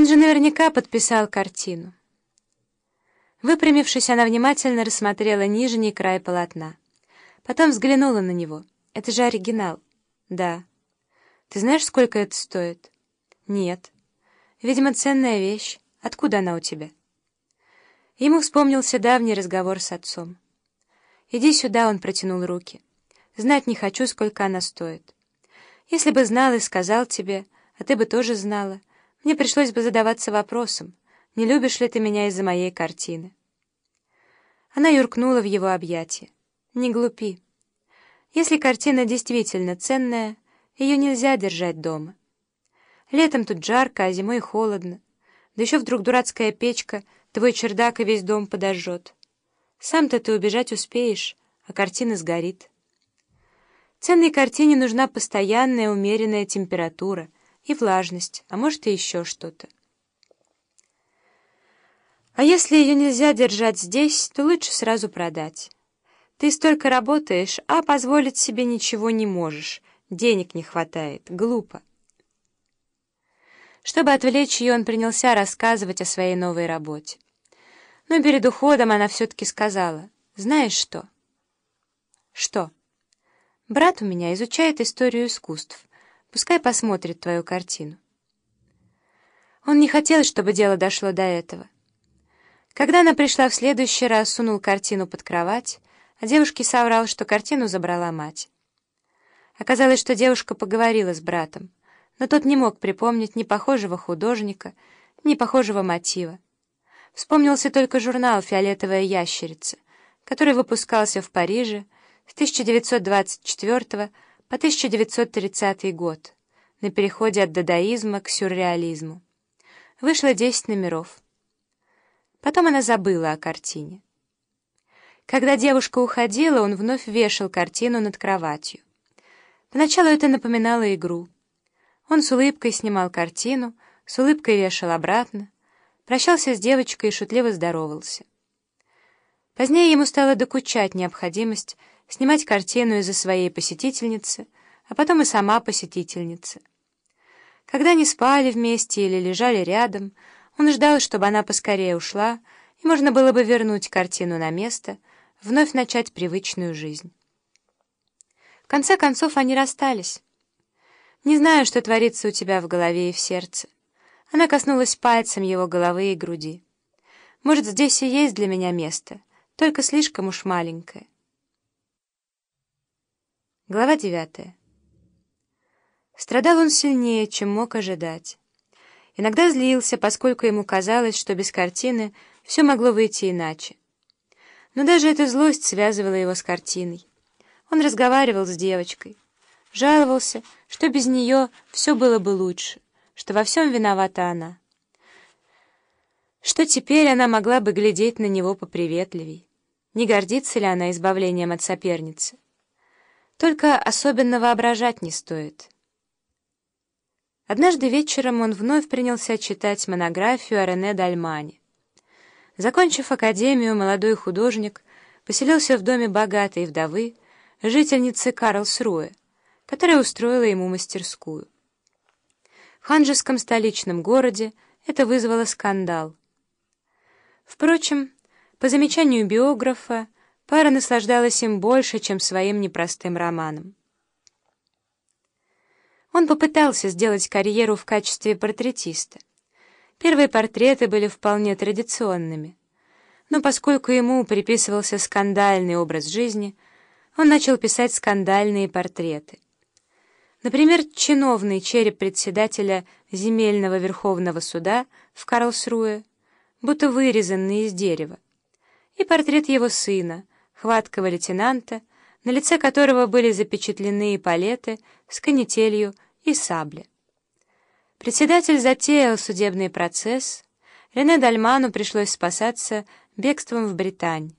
Он же наверняка подписал картину. Выпрямившись, она внимательно рассмотрела нижний край полотна. Потом взглянула на него. «Это же оригинал». «Да». «Ты знаешь, сколько это стоит?» «Нет». «Видимо, ценная вещь. Откуда она у тебя?» Ему вспомнился давний разговор с отцом. «Иди сюда», — он протянул руки. «Знать не хочу, сколько она стоит. Если бы знал и сказал тебе, а ты бы тоже знала, мне пришлось бы задаваться вопросом, не любишь ли ты меня из-за моей картины?» Она юркнула в его объятия. «Не глупи. Если картина действительно ценная, ее нельзя держать дома. Летом тут жарко, а зимой холодно. Да еще вдруг дурацкая печка твой чердак и весь дом подожжет. Сам-то ты убежать успеешь, а картина сгорит. Ценной картине нужна постоянная умеренная температура и влажность, а может и еще что-то. А если ее нельзя держать здесь, то лучше сразу продать. Ты столько работаешь, а позволить себе ничего не можешь. Денег не хватает. Глупо. Чтобы отвлечь ее, он принялся рассказывать о своей новой работе. Но перед уходом она все-таки сказала, «Знаешь что?» «Что?» «Брат у меня изучает историю искусств. Пускай посмотрит твою картину». Он не хотел, чтобы дело дошло до этого. Когда она пришла в следующий раз, сунул картину под кровать, а девушке соврал, что картину забрала мать. Оказалось, что девушка поговорила с братом, но тот не мог припомнить ни похожего художника, ни похожего мотива. Вспомнился только журнал «Фиолетовая ящерица», который выпускался в Париже с 1924 по 1930 год, на переходе от дадаизма к сюрреализму. Вышло 10 номеров. Потом она забыла о картине. Когда девушка уходила, он вновь вешал картину над кроватью. Поначалу это напоминало игру. Он с улыбкой снимал картину, с улыбкой вешал обратно, прощался с девочкой и шутливо здоровался. Позднее ему стало докучать необходимость снимать картину из-за своей посетительницы, а потом и сама посетительница. Когда они спали вместе или лежали рядом, он ждал, чтобы она поскорее ушла, и можно было бы вернуть картину на место, вновь начать привычную жизнь. В конце концов, они расстались. «Не знаю, что творится у тебя в голове и в сердце». Она коснулась пальцем его головы и груди. «Может, здесь и есть для меня место, только слишком уж маленькое». Глава девятая. Страдал он сильнее, чем мог ожидать. Иногда злился, поскольку ему казалось, что без картины все могло выйти иначе. Но даже эта злость связывала его с картиной. Он разговаривал с девочкой, жаловался, что без нее все было бы лучше, что во всем виновата она. Что теперь она могла бы глядеть на него поприветливей? Не гордится ли она избавлением от соперницы? Только особенно воображать не стоит. Однажды вечером он вновь принялся читать монографию о Рене Дальмане. Закончив академию, молодой художник поселился в доме богатой вдовы, жительницы Карлсруэ, которая устроила ему мастерскую. В ханжеском столичном городе это вызвало скандал. Впрочем, по замечанию биографа, пара наслаждалась им больше, чем своим непростым романом. Он попытался сделать карьеру в качестве портретиста. Первые портреты были вполне традиционными. Но поскольку ему приписывался скандальный образ жизни, он начал писать скандальные портреты. Например, чиновный череп председателя земельного верховного суда в Карлсруэ, будто вырезанный из дерева, и портрет его сына, хваткого лейтенанта, на лице которого были запечатлены палеты с канителью и сабли. Председатель затеял судебный процесс. Рене Дальману пришлось спасаться бегством в Британь,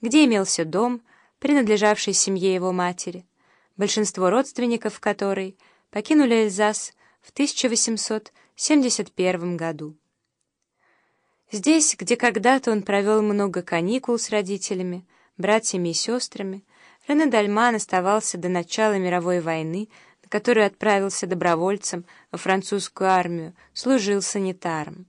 где имелся дом, принадлежавший семье его матери, большинство родственников которой покинули Эльзас в 1871 году. Здесь, где когда-то он провел много каникул с родителями, братьями и сестрами, Рене Дальман оставался до начала мировой войны который отправился добровольцем во французскую армию, служил санитаром.